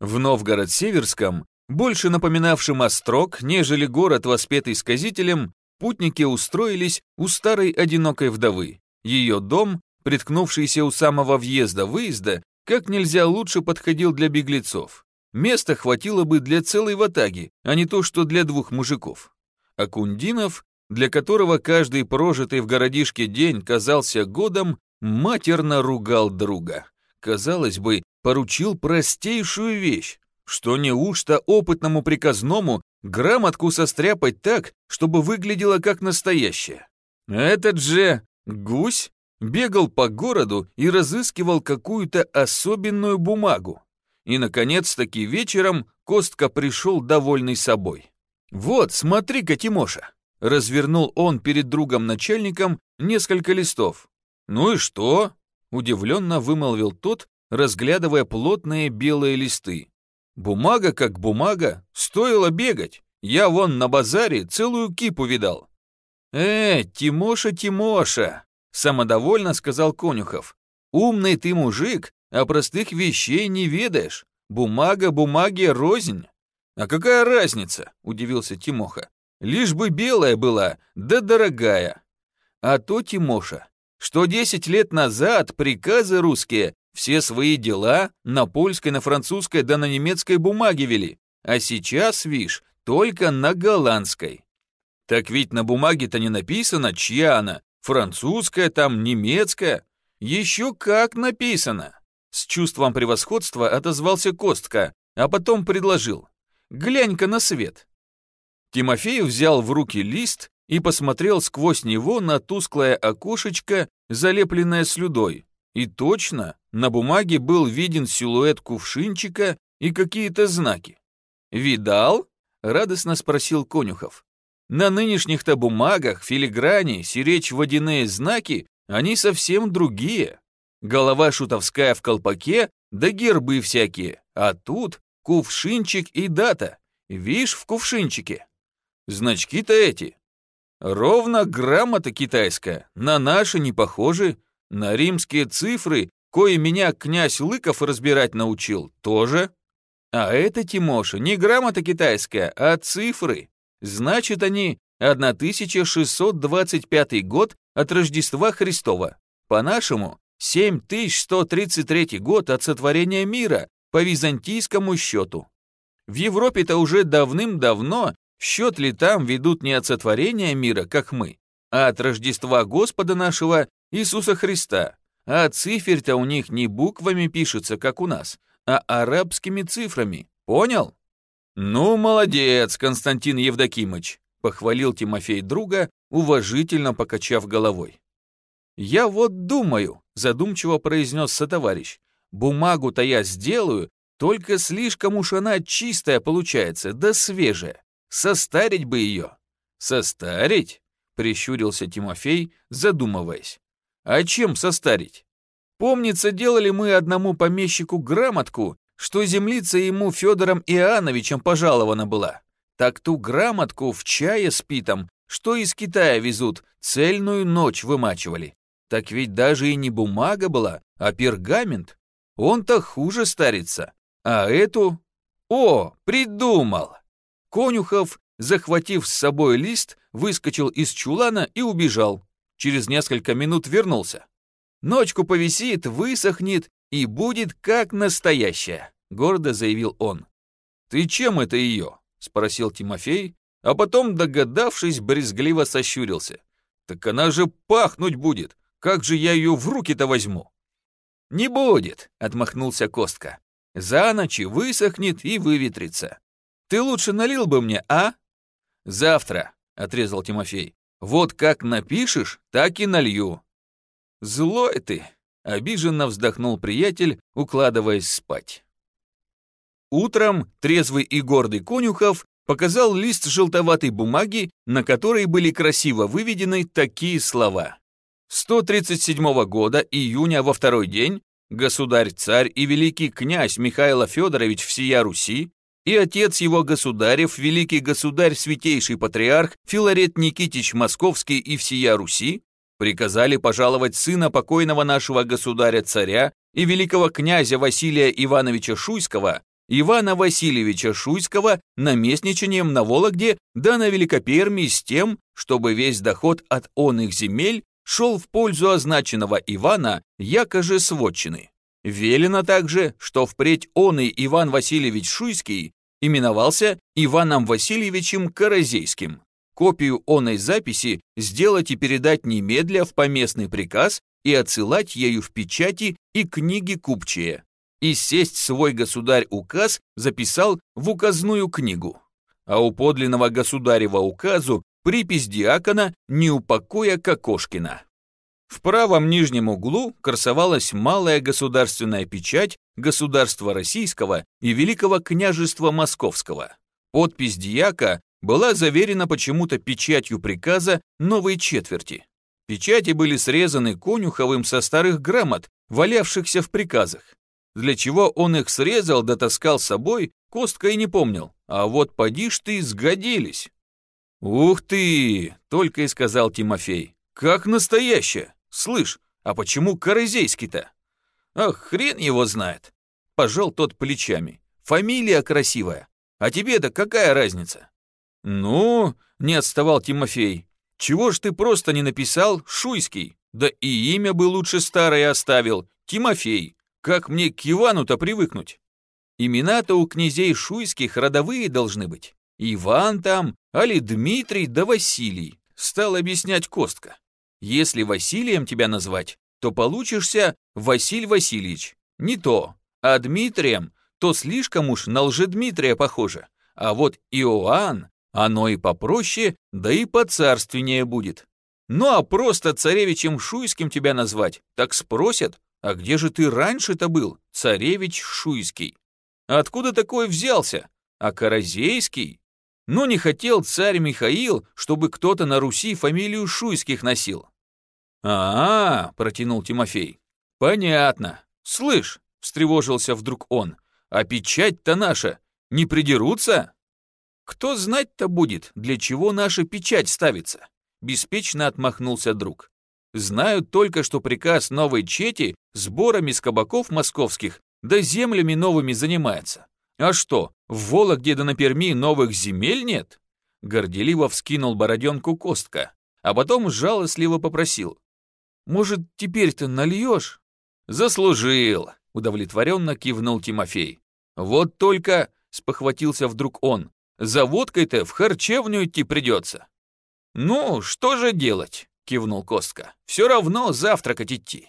В Новгород-Северском, больше напоминавшем острог, нежели город, воспетый сказителем, путники устроились у старой одинокой вдовы. Ее дом, приткнувшийся у самого въезда-выезда, как нельзя лучше подходил для беглецов. Места хватило бы для целой ватаги, а не то, что для двух мужиков. А Кундинов, для которого каждый прожитый в городишке день казался годом, матерно ругал друга. Казалось бы, поручил простейшую вещь, что неужто опытному приказному грамотку состряпать так, чтобы выглядело как настоящее. Этот же гусь бегал по городу и разыскивал какую-то особенную бумагу. И, наконец-таки, вечером Костка пришел довольный собой. «Вот, смотри-ка, Тимоша!» Развернул он перед другом-начальником несколько листов. «Ну и что?» Удивленно вымолвил тот, разглядывая плотные белые листы. «Бумага как бумага, стоило бегать. Я вон на базаре целую кипу видал». «Э, Тимоша, Тимоша!» Самодовольно сказал Конюхов. «Умный ты мужик, а простых вещей не ведаешь. Бумага бумаге рознь. А какая разница? Удивился Тимоха. Лишь бы белая была, да дорогая. А то, Тимоша, что десять лет назад приказы русские все свои дела на польской, на французской да на немецкой бумаге вели, а сейчас, вишь, только на голландской. Так ведь на бумаге-то не написано, чья она, французская там, немецкая. Еще как написано. С чувством превосходства отозвался Костка, а потом предложил. «Глянь-ка на свет». Тимофей взял в руки лист и посмотрел сквозь него на тусклое окошечко, залепленное слюдой. И точно, на бумаге был виден силуэт кувшинчика и какие-то знаки. «Видал?» — радостно спросил Конюхов. «На нынешних-то бумагах, филиграни, сиречь водяные знаки, они совсем другие голова шутовская в колпаке, да гербы всякие, а тут кувшинчик и дата. Вишь, в кувшинчике. Значки-то эти. Ровно грамота китайская, на наши не похожи, на римские цифры, кое меня князь Лыков разбирать научил, тоже. А это, Тимоша, не грамота китайская, а цифры. Значит, они 1625 год от Рождества Христова. По-нашему, 7133 год от сотворения мира по византийскому счету. В Европе-то уже давным-давно счет ли там ведут не от сотворения мира, как мы, а от Рождества Господа нашего Иисуса Христа. А циферь-то у них не буквами пишется, как у нас, а арабскими цифрами. Понял? Ну, молодец, Константин Евдокимыч, похвалил Тимофей друга, уважительно покачав головой. «Я вот думаю», — задумчиво произнес сотоварищ, «бумагу-то я сделаю, только слишком уж она чистая получается, да свежая. Состарить бы ее». «Состарить?» — прищурился Тимофей, задумываясь. «А чем состарить? Помнится, делали мы одному помещику грамотку, что землица ему Федором Иоанновичем пожалована была. Так ту грамотку в чае с питом, что из Китая везут, цельную ночь вымачивали. Так ведь даже и не бумага была, а пергамент. Он-то хуже старится. А эту... О, придумал! Конюхов, захватив с собой лист, выскочил из чулана и убежал. Через несколько минут вернулся. Ночку повисит, высохнет и будет как настоящая, гордо заявил он. Ты чем это ее? спросил Тимофей, а потом, догадавшись, брезгливо сощурился. Так она же пахнуть будет, как же я ее в руки-то возьму?» «Не будет», — отмахнулся Костка. «За ночь высохнет и выветрится. Ты лучше налил бы мне, а?» «Завтра», — отрезал Тимофей. «Вот как напишешь, так и налью». «Злой ты», — обиженно вздохнул приятель, укладываясь спать. Утром трезвый и гордый Конюхов показал лист желтоватой бумаги, на которой были красиво выведены такие слова. 137 года, июня во второй день, государь-царь и великий князь Михаил Федорович всея Руси и отец его государев, великий государь святейший патриарх Филарет Никитич Московский и всея Руси, приказали пожаловать сына покойного нашего государя-царя и великого князя Василия Ивановича Шуйского Ивана Васильевича Шуйского наместничанием на Вологде да на Великопермии с тем, чтобы весь доход от он их земель шел в пользу означенного Ивана, якоже сводчины. Велено также, что впредь он и Иван Васильевич Шуйский именовался Иваном Васильевичем Каразейским. Копию оной записи сделать и передать немедля в поместный приказ и отсылать ею в печати и книги купчие. И сесть свой государь указ записал в указную книгу. А у подлинного государева указу припись диакона «Не упокоя Кокошкина». В правом нижнем углу красовалась малая государственная печать государства российского и Великого княжества Московского. Подпись дьяка была заверена почему-то печатью приказа новой четверти. Печати были срезаны Конюховым со старых грамот, валявшихся в приказах. Для чего он их срезал да таскал с собой, Костка и не помнил. А вот поди ж ты, сгодились. «Ух ты!» — только и сказал Тимофей. «Как настоящая! Слышь, а почему Каразейский-то?» «Ах, хрен его знает!» Пожал тот плечами. «Фамилия красивая. А тебе-то какая разница?» «Ну...» — не отставал Тимофей. «Чего ж ты просто не написал Шуйский? Да и имя бы лучше старое оставил. Тимофей. Как мне к Ивану-то привыкнуть?» Имена-то у князей шуйских родовые должны быть. Иван там, али Дмитрий да Василий, стал объяснять Костка. Если Василием тебя назвать, то получишься Василь Васильевич. Не то. А Дмитрием, то слишком уж на Лжедмитрия похоже. А вот Иоанн, оно и попроще, да и поцарственнее будет. Ну а просто царевичем Шуйским тебя назвать, так спросят, а где же ты раньше-то был, царевич Шуйский? Откуда такой взялся? А Каразейский? Но не хотел царь Михаил, чтобы кто-то на Руси фамилию Шуйских носил. а, -а, -а протянул Тимофей. «Понятно. Слышь», — встревожился вдруг он, «а печать-то наша не придерутся?» «Кто знать-то будет, для чего наша печать ставится?» Беспечно отмахнулся друг. «Знают только, что приказ новой чети сборами с кабаков московских да землями новыми занимается. А что, в Вологде да на Перми новых земель нет? Горделиво вскинул бороденку Костка, а потом жалостливо попросил. Может, теперь-то нальешь? Заслужил, удовлетворенно кивнул Тимофей. Вот только, спохватился вдруг он, за водкой-то в харчевню идти придется. Ну, что же делать? кивнул Костка. Все равно завтракать идти.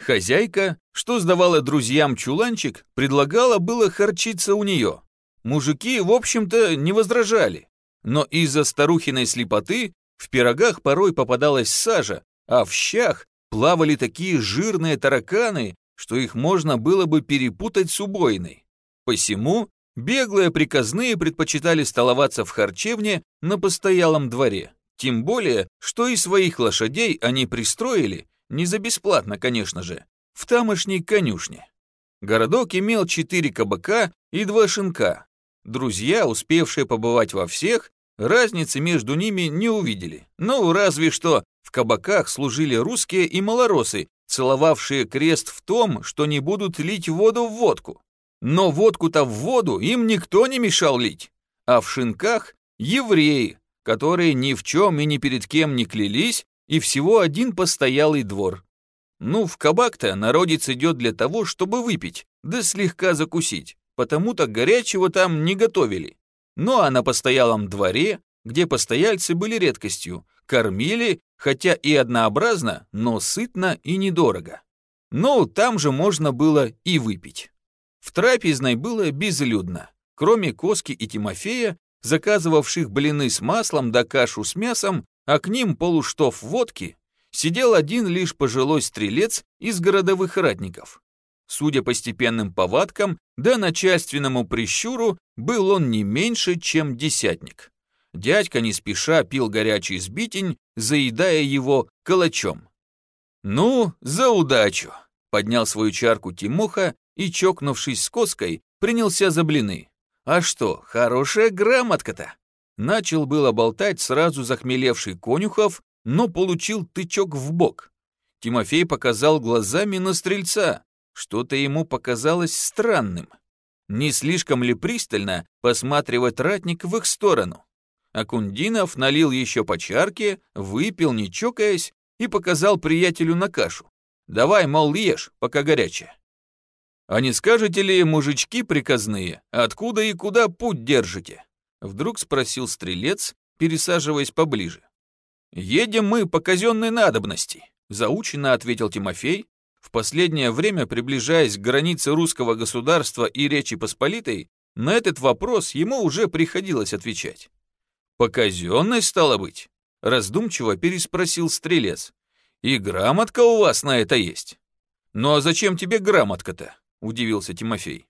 Хозяйка, что сдавала друзьям чуланчик, предлагала было харчиться у нее. Мужики, в общем-то, не возражали. Но из-за старухиной слепоты в пирогах порой попадалась сажа, а в щах плавали такие жирные тараканы, что их можно было бы перепутать с убойной. Посему беглые приказные предпочитали столоваться в харчевне на постоялом дворе. Тем более, что и своих лошадей они пристроили не за бесплатно, конечно же, в тамошней конюшне. Городок имел четыре кабака и два шинка. Друзья, успевшие побывать во всех, разницы между ними не увидели. Ну, разве что в кабаках служили русские и малоросы, целовавшие крест в том, что не будут лить воду в водку. Но водку-то в воду им никто не мешал лить. А в шинках евреи, которые ни в чем и ни перед кем не клялись, и всего один постоялый двор. Ну, в кабак-то народец идет для того, чтобы выпить, да слегка закусить, потому-то горячего там не готовили. Ну а на постоялом дворе, где постояльцы были редкостью, кормили, хотя и однообразно, но сытно и недорого. Ну, там же можно было и выпить. В трапезной было безлюдно. Кроме Коски и Тимофея, заказывавших блины с маслом да кашу с мясом, а к ним полуштов водки, сидел один лишь пожилой стрелец из городовых ратников. Судя по степенным повадкам да начальственному прищуру, был он не меньше, чем десятник. Дядька не спеша пил горячий сбитень, заедая его калачом. «Ну, за удачу!» — поднял свою чарку Тимоха и, чокнувшись с коской, принялся за блины. «А что, хорошая грамотка-то!» Начал было болтать сразу захмелевший Конюхов, но получил тычок в бок. Тимофей показал глазами на стрельца. Что-то ему показалось странным. не слишком ли пристально посматривает ратник в их сторону. Акундинов налил еще по чарке, выпил, не чокаясь, и показал приятелю на кашу. «Давай, мол, ешь, пока горячая». «А не скажете ли, мужички приказные, откуда и куда путь держите?» Вдруг спросил стрелец, пересаживаясь поближе. «Едем мы по казенной надобности», — заученно ответил Тимофей, в последнее время приближаясь к границе русского государства и Речи Посполитой, на этот вопрос ему уже приходилось отвечать. «По казенной, стало быть?» — раздумчиво переспросил стрелец. «И грамотка у вас на это есть?» «Ну а зачем тебе грамотка-то?» — удивился Тимофей.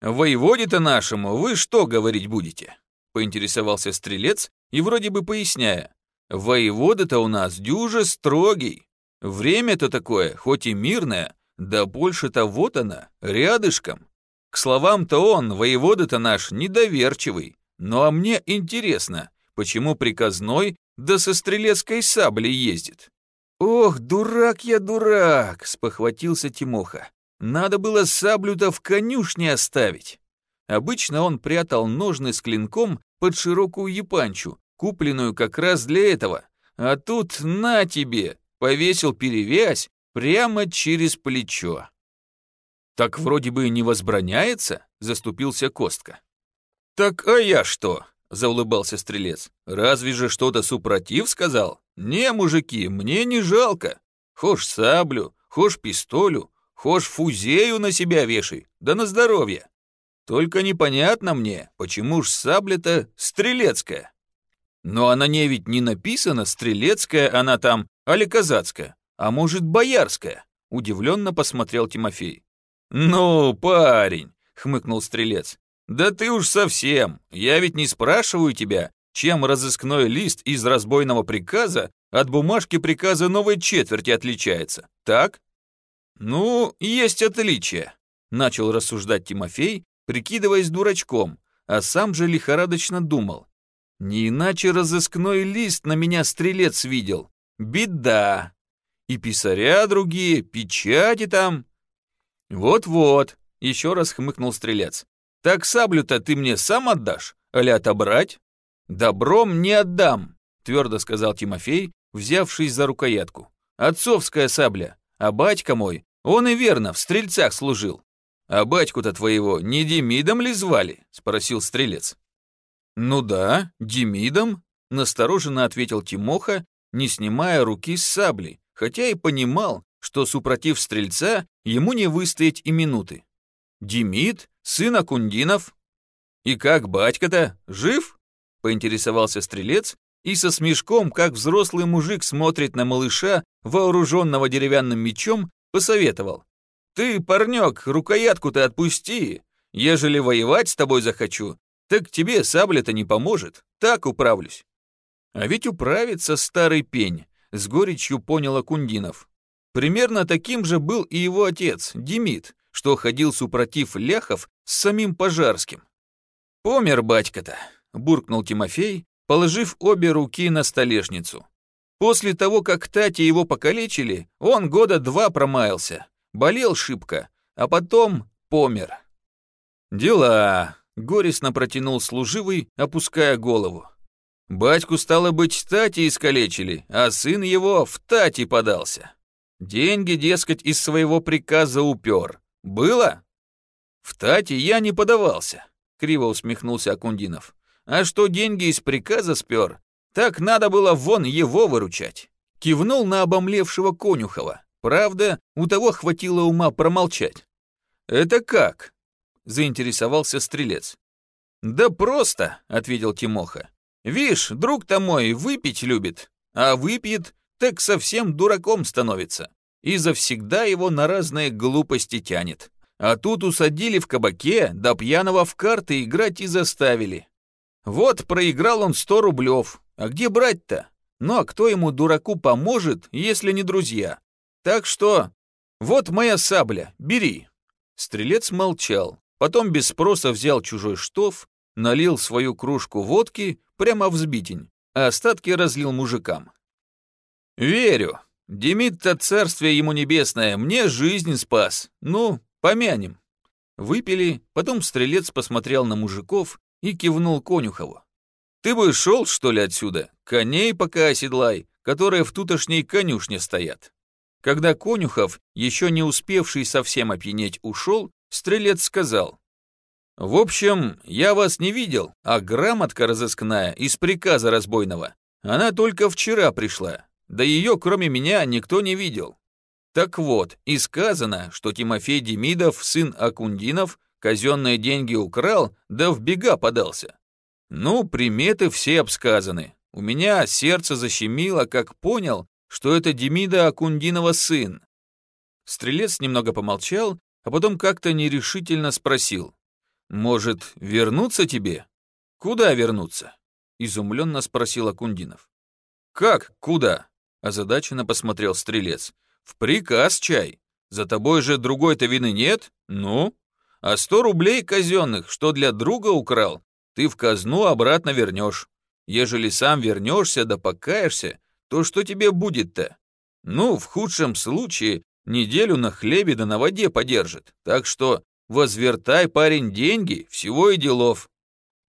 «Воеводе-то нашему вы что говорить будете?» — поинтересовался стрелец и вроде бы поясняя. «Воевода-то у нас дюже строгий. Время-то такое, хоть и мирное, да больше-то вот она, рядышком. К словам-то он, воевода-то наш, недоверчивый. Ну а мне интересно, почему приказной да со стрелецкой саблей ездит?» «Ох, дурак я дурак!» — спохватился Тимоха. Надо было саблю-то в конюшне оставить. Обычно он прятал ножны с клинком под широкую япанчу, купленную как раз для этого. А тут на тебе, повесил перевязь прямо через плечо. «Так вроде бы не возбраняется?» — заступился Костка. «Так а я что?» — заулыбался Стрелец. «Разве же что-то супротив сказал? Не, мужики, мне не жалко. Хошь саблю, хошь пистолю, Хошь фузею на себя вешай, да на здоровье. Только непонятно мне, почему ж сабля-то стрелецкая. Но она не ведь не написана стрелецкая, она там, али казацкая, а может боярская, удивленно посмотрел Тимофей. Ну, парень, хмыкнул стрелец, да ты уж совсем, я ведь не спрашиваю тебя, чем разыскной лист из разбойного приказа от бумажки приказа новой четверти отличается, так? «Ну, есть отличия», — начал рассуждать Тимофей, прикидываясь дурачком, а сам же лихорадочно думал. «Не иначе разыскной лист на меня стрелец видел. Беда. И писаря другие, печати там». «Вот-вот», — еще раз хмыкнул стрелец. «Так саблю-то ты мне сам отдашь, али отобрать?» «Добром не отдам», — твердо сказал Тимофей, взявшись за рукоятку. «Отцовская сабля. А батька мой, он и верно в стрельцах служил. А батьку-то твоего не Демидом ли звали? Спросил стрелец. Ну да, Демидом, настороженно ответил Тимоха, не снимая руки с сабли, хотя и понимал, что супротив стрельца ему не выстоять и минуты. Демид, сын Акундинов. И как батька-то, жив? Поинтересовался стрелец, и со смешком, как взрослый мужик смотрит на малыша, вооруженного деревянным мечом, посоветовал. «Ты, парнек, рукоятку-то отпусти. Ежели воевать с тобой захочу, так тебе сабля-то не поможет, так управлюсь». А ведь управится старый пень, с горечью понял Акундинов. Примерно таким же был и его отец, Демид, что ходил супротив ляхов с самим Пожарским. «Помер батька-то», — буркнул Тимофей, положив обе руки на столешницу. После того, как Тати его покалечили, он года два промаялся, болел шибко, а потом помер. «Дела», — горестно протянул служивый, опуская голову. «Батьку, стало быть, Тати искалечили, а сын его в Тати подался. Деньги, дескать, из своего приказа упер. Было?» «В Тати я не подавался», — криво усмехнулся Акундинов. А что деньги из приказа спер, так надо было вон его выручать. Кивнул на обомлевшего конюхова. Правда, у того хватило ума промолчать. «Это как?» — заинтересовался стрелец. «Да просто», — ответил Тимоха. «Вишь, друг-то мой выпить любит, а выпьет, так совсем дураком становится, и завсегда его на разные глупости тянет. А тут усадили в кабаке, да пьяного в карты играть и заставили. Вот проиграл он сто рублев. А где брать-то? Ну а кто ему, дураку, поможет, если не друзья? Так что... Вот моя сабля, бери. Стрелец молчал, потом без спроса взял чужой штоф, налил свою кружку водки прямо в сбитень, а остатки разлил мужикам. «Верю. Демид-то царствие ему небесное, мне жизнь спас. Ну, помянем». Выпили, потом стрелец посмотрел на мужиков и кивнул Конюхову. «Ты бы шел, что ли, отсюда? Коней пока оседлай, которые в тутошней конюшне стоят». Когда Конюхов, еще не успевший совсем опьянеть, ушел, стрелец сказал. «В общем, я вас не видел, а грамотка разыскная из приказа разбойного, она только вчера пришла, да ее кроме меня никто не видел. Так вот, и сказано, что Тимофей Демидов, сын Акундинов, казенные деньги украл, да в бега подался. Ну, приметы все обсказаны. У меня сердце защемило, как понял, что это Демида Акундинова сын. Стрелец немного помолчал, а потом как-то нерешительно спросил. «Может, вернуться тебе?» «Куда вернуться?» — изумленно спросил Акундинов. «Как? Куда?» — озадаченно посмотрел Стрелец. «В приказ чай. За тобой же другой-то вины нет? Ну? А сто рублей казенных, что для друга украл, ты в казну обратно вернешь. Ежели сам вернешься да покаешься, то что тебе будет-то? Ну, в худшем случае, неделю на хлебе да на воде подержит. Так что возвертай, парень, деньги, всего и делов.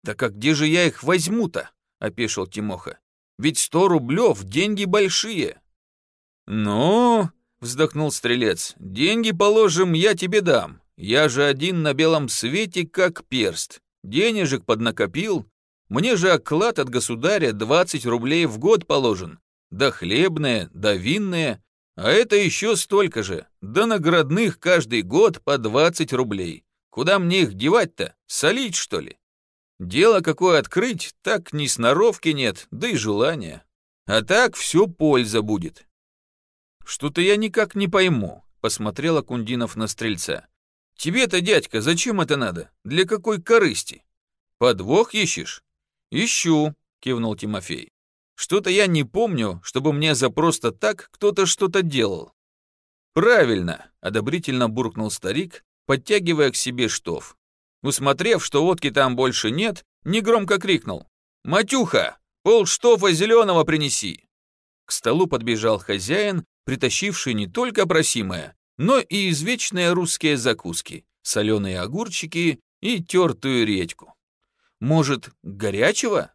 Так а где же я их возьму-то? Опешил Тимоха. Ведь сто рублев деньги большие. Ну, вздохнул стрелец, деньги, положим, я тебе дам. Я же один на белом свете, как перст. Денежек поднакопил. Мне же оклад от государя 20 рублей в год положен да хлебные, да винные, а это еще столько же, да наградных каждый год по 20 рублей. Куда мне их девать-то? Солить, что ли? Дело какое открыть, так ни сноровки нет, да и желания. А так все польза будет. Что-то я никак не пойму, посмотрел Акундинов на стрельца. Тебе-то, дядька, зачем это надо? Для какой корысти? Подвох ищешь? Ищу, кивнул Тимофей. Что-то я не помню, чтобы мне за просто так кто-то что-то делал. Правильно, одобрительно буркнул старик, подтягивая к себе штоф. Усмотрев, что водки там больше нет, негромко крикнул. «Матюха, пол штофа зеленого принеси!» К столу подбежал хозяин, притащивший не только просимое, но и извечные русские закуски, соленые огурчики и тертую редьку. «Может, горячего?»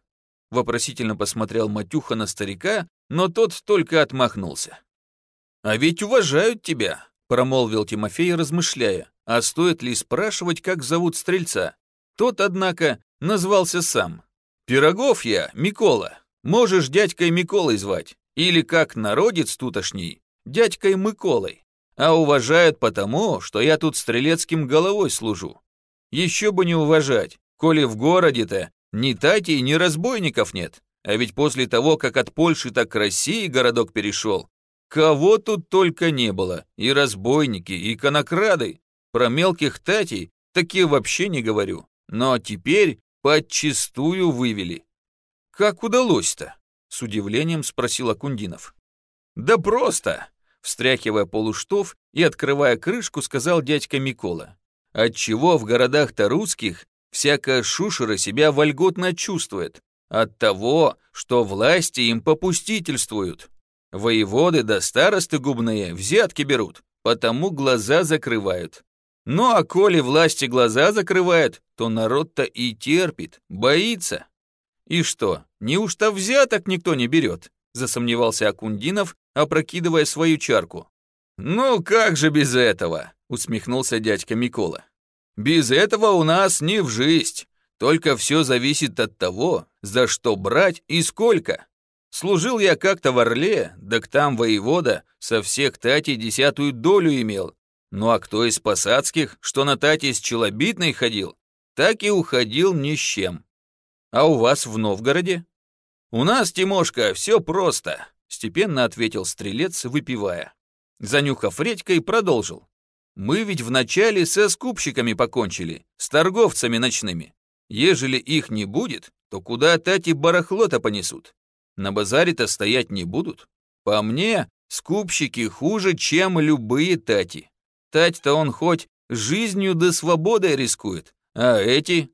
Вопросительно посмотрел Матюха на старика, но тот только отмахнулся. «А ведь уважают тебя», — промолвил Тимофей, размышляя, а стоит ли спрашивать, как зовут стрельца. Тот, однако, назвался сам. «Пирогов я, Микола. Можешь дядькой Миколой звать. Или, как народец тутошний, дядькой Миколой. А уважают потому, что я тут стрелецким головой служу. Еще бы не уважать, коли в городе-то ни татей, ни разбойников нет. А ведь после того, как от Польши так к России городок перешел, кого тут только не было. И разбойники, и конокрады. Про мелких татей такие вообще не говорю. Но теперь подчистую вывели. Как удалось-то? С удивлением спросил Акундинов. Да просто, встряхивая полуштов и открывая крышку, сказал дядька Микола. Отчего в городах-то русских всякая шушера себя вольготно чувствует от того, что власти им попустительствуют. Воеводы да старосты губные взятки берут, потому глаза закрывают. Ну а коли власти глаза закрывают, то народ-то и терпит, боится. И что, неужто взяток никто не берет? Засомневался Акундинов, опрокидывая свою чарку. «Ну как же без этого?» — усмехнулся дядька Микола. Без этого у нас не в жизнь. Только все зависит от того, за что брать и сколько. Служил я как-то в Орле, так там воевода со всех татей десятую долю имел. Ну а кто из посадских, что на тате с челобитной ходил, так и уходил ни с чем. А у вас в Новгороде? У нас, Тимошка, все просто, степенно ответил стрелец, выпивая. Занюхав редькой, продолжил. Мы ведь вначале со скупщиками покончили, с торговцами ночными. Ежели их не будет, то куда тати барахло-то понесут? На базаре-то стоять не будут. По мне, скупщики хуже, чем любые тати. Тать-то он хоть жизнью да свободой рискует, а эти...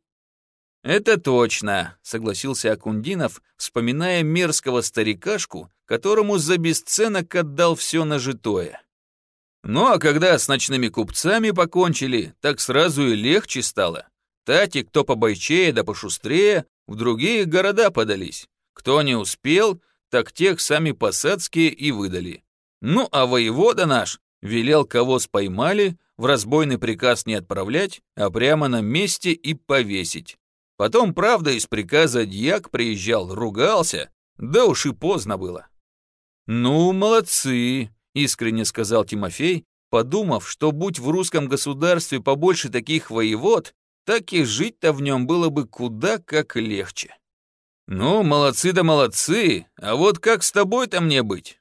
«Это точно», — согласился Акундинов, вспоминая мерзкого старикашку, которому за бесценок отдал все нажитое. Ну а когда с ночными купцами покончили, так сразу и легче стало. Тати, кто побойчее да пошустрее, в другие города подались. Кто не успел, так тех сами посадские и выдали. Ну а воевода наш велел, кого споймали, в разбойный приказ не отправлять, а прямо на месте и повесить. Потом, правда, из приказа дьяк приезжал, ругался, да уж и поздно было. «Ну, молодцы», — искренне сказал Тимофей, подумав, что будь в русском государстве побольше таких воевод, так и жить-то в нем было бы куда как легче. «Ну, молодцы да молодцы, а вот как с тобой-то мне быть?»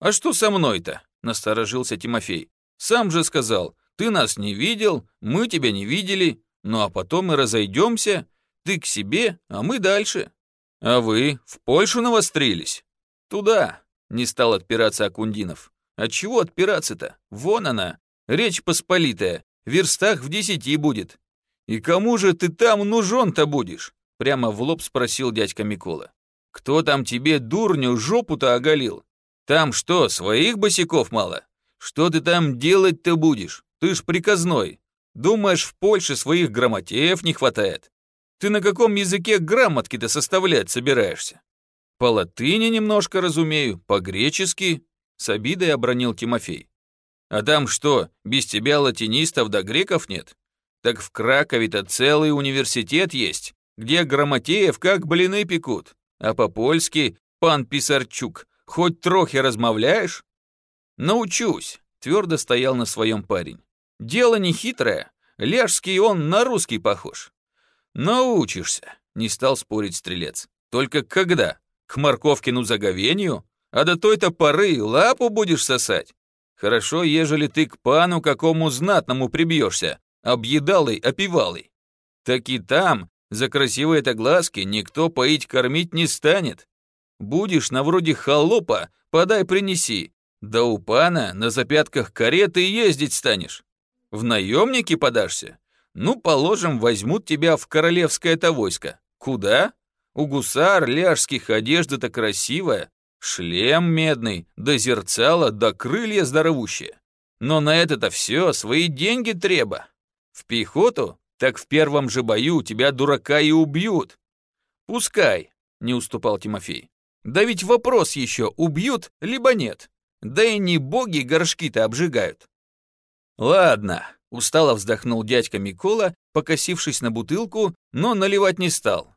«А что со мной-то?» — насторожился Тимофей. «Сам же сказал, ты нас не видел, мы тебя не видели, ну а потом мы разойдемся, ты к себе, а мы дальше. А вы в Польшу навострились? Туда, не стал отпираться Акундинов. А чего отпираться-то? Вон она, речь посполитая, верстах в десяти будет. И кому же ты там нужен-то будешь? Прямо в лоб спросил дядька Микола. Кто там тебе, дурню, жопу-то оголил? Там что, своих босиков мало? Что ты там делать-то будешь? Ты ж приказной. Думаешь, в Польше своих грамотеев не хватает? Ты на каком языке грамотки-то составлять собираешься? По латыни немножко разумею, по-гречески, с обидой обронил Тимофей. А там что, без тебя латинистов да греков нет? Так в Кракове-то целый университет есть, где грамотеев как блины пекут. А по-польски, пан Писарчук, хоть трохи размовляешь? Научусь, твердо стоял на своем парень. Дело не хитрое, ляжский он на русский похож. «Научишься», — не стал спорить стрелец. «Только когда? К морковкину заговению? А до той-то поры лапу будешь сосать? Хорошо, ежели ты к пану какому знатному прибьешься, объедалый, опивалый. Так и там, за красивые-то глазки, никто поить-кормить не станет. Будешь на вроде холопа, подай принеси. Да у пана на запятках кареты ездить станешь. В наемники подашься? Ну, положим, возьмут тебя в королевское-то войско. Куда? У гусар ляжских одежда-то красивая, шлем медный, до зерцала, до крылья здоровущие. Но на это-то все свои деньги треба. В пехоту? Так в первом же бою тебя дурака и убьют. Пускай, не уступал Тимофей. Да ведь вопрос еще, убьют, либо нет. Да и не боги горшки-то обжигают. Ладно, Устало вздохнул дядька Микола, покосившись на бутылку, но наливать не стал.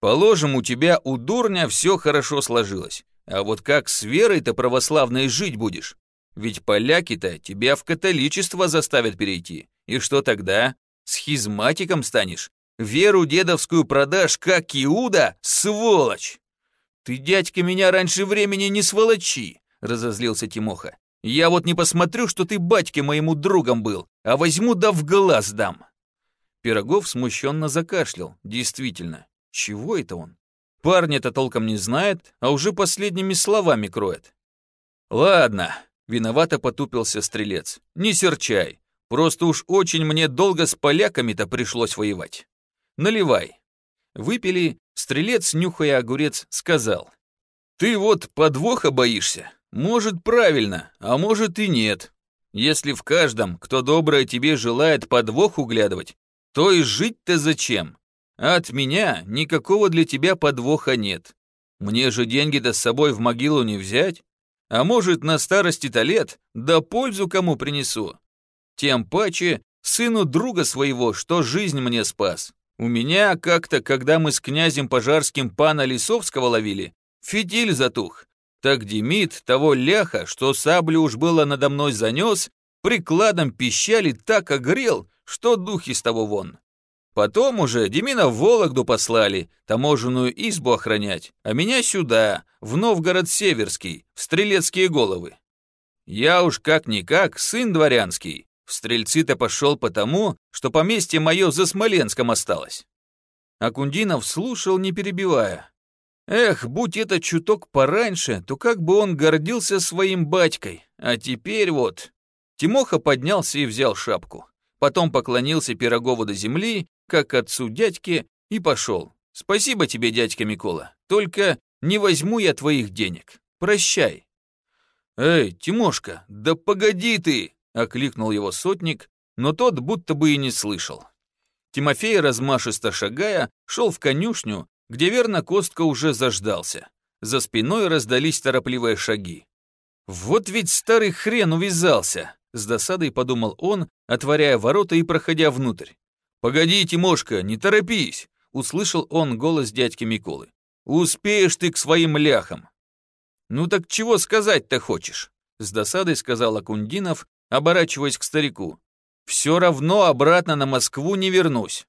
Положим, у тебя у дурня все хорошо сложилось. А вот как с верой-то православной жить будешь? Ведь поляки-то тебя в католичество заставят перейти. И что тогда? Схизматиком станешь? Веру дедовскую продашь, как Иуда, сволочь! Ты, дядька, меня раньше времени не сволочи, разозлился Тимоха. Я вот не посмотрю, что ты батьке моему другом был, а возьму да в глаз дам». Пирогов смущенно закашлял. Действительно, чего это он? Парня-то толком не знает, а уже последними словами кроет. «Ладно», — виновато потупился стрелец, — «не серчай. Просто уж очень мне долго с поляками-то пришлось воевать. Наливай». Выпили, стрелец, нюхая огурец, сказал. «Ты вот подвоха боишься? Может, правильно, а может и нет. Если в каждом, кто доброе тебе желает подвох углядывать, то и жить-то зачем? От меня никакого для тебя подвоха нет. Мне же деньги-то с собой в могилу не взять. А может, на старости-то лет, да пользу кому принесу. Тем паче, сыну друга своего, что жизнь мне спас. У меня как-то, когда мы с князем Пожарским пана Лисовского ловили, фитиль затух, так Демид того ляха, что саблю уж было надо мной занес, прикладом пищали так огрел, что духи с того вон. Потом уже Демина в Вологду послали, таможенную избу охранять, а меня сюда, в Новгород-Северский, в Стрелецкие головы. Я уж как-никак сын дворянский, в Стрельцы-то пошел потому, что поместье мое за Смоленском осталось. Акундинов слушал, не перебивая. Эх, будь это чуток пораньше, то как бы он гордился своим батькой. А теперь вот... Тимоха поднялся и взял шапку. Потом поклонился Пирогову до земли, как отцу дядьке, и пошел. Спасибо тебе, дядька Микола. Только не возьму я твоих денег. Прощай. Эй, Тимошка, да погоди ты! — окликнул его сотник, но тот будто бы и не слышал. Тимофей, размашисто шагая, шел в конюшню, где верно Костка уже заждался. За спиной раздались торопливые шаги. «Вот ведь старый хрен увязался!» — с досадой подумал он, отворяя ворота и проходя внутрь. «Погоди, Тимошка, не торопись!» — услышал он голос дядьки Миколы. «Успеешь ты к своим ляхам!» «Ну так чего сказать-то хочешь?» — с досадой сказал Акундинов, оборачиваясь к старику. «Все равно обратно на Москву не вернусь».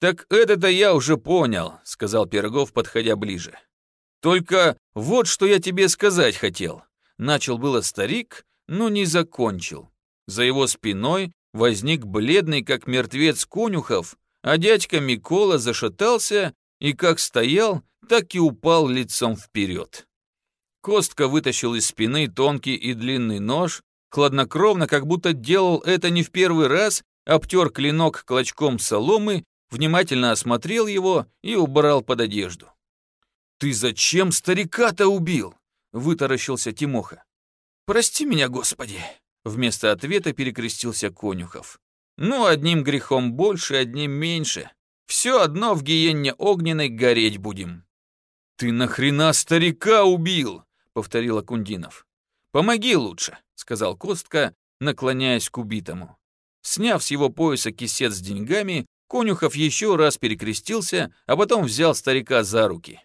«Так это-то я уже понял», — сказал Пирогов, подходя ближе. «Только вот что я тебе сказать хотел». Начал было старик, но не закончил. За его спиной возник бледный, как мертвец Конюхов, а дядька Микола зашатался и как стоял, так и упал лицом вперед. Костка вытащил из спины тонкий и длинный нож, хладнокровно, как будто делал это не в первый раз, обтер клинок клочком соломы, внимательно осмотрел его и убрал под одежду. «Ты зачем старика-то убил?» — вытаращился Тимоха. «Прости меня, Господи!» — вместо ответа перекрестился Конюхов. «Ну, одним грехом больше, одним меньше. Все одно в гиенне огненной гореть будем». «Ты нахрена старика убил?» — повторил Акундинов. «Помоги лучше», — сказал Костка, наклоняясь к убитому. Сняв с его пояса кисет с деньгами, Конюхов еще раз перекрестился, а потом взял старика за руки.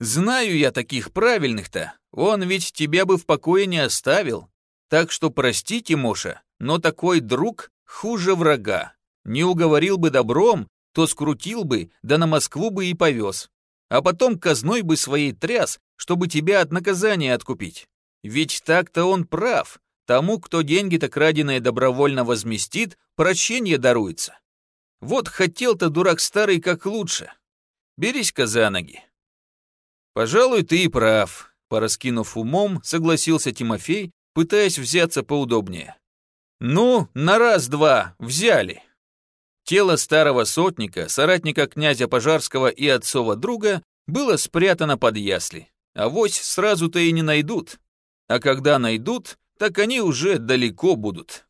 «Знаю я таких правильных-то, он ведь тебя бы в покое не оставил. Так что прости, Тимоша, но такой друг хуже врага. Не уговорил бы добром, то скрутил бы, да на Москву бы и повез. А потом казной бы своей тряс, чтобы тебя от наказания откупить. Ведь так-то он прав. Тому, кто деньги-то краденые добровольно возместит, прощение даруется. Вот хотел-то дурак старый как лучше. Берись-ка за ноги. Пожалуй, ты и прав, пораскинув умом, согласился Тимофей, пытаясь взяться поудобнее. Ну, на раз-два, взяли. Тело старого сотника, соратника князя Пожарского и отцова друга, было спрятано под ясли. А вось сразу-то и не найдут. А когда найдут, так они уже далеко будут.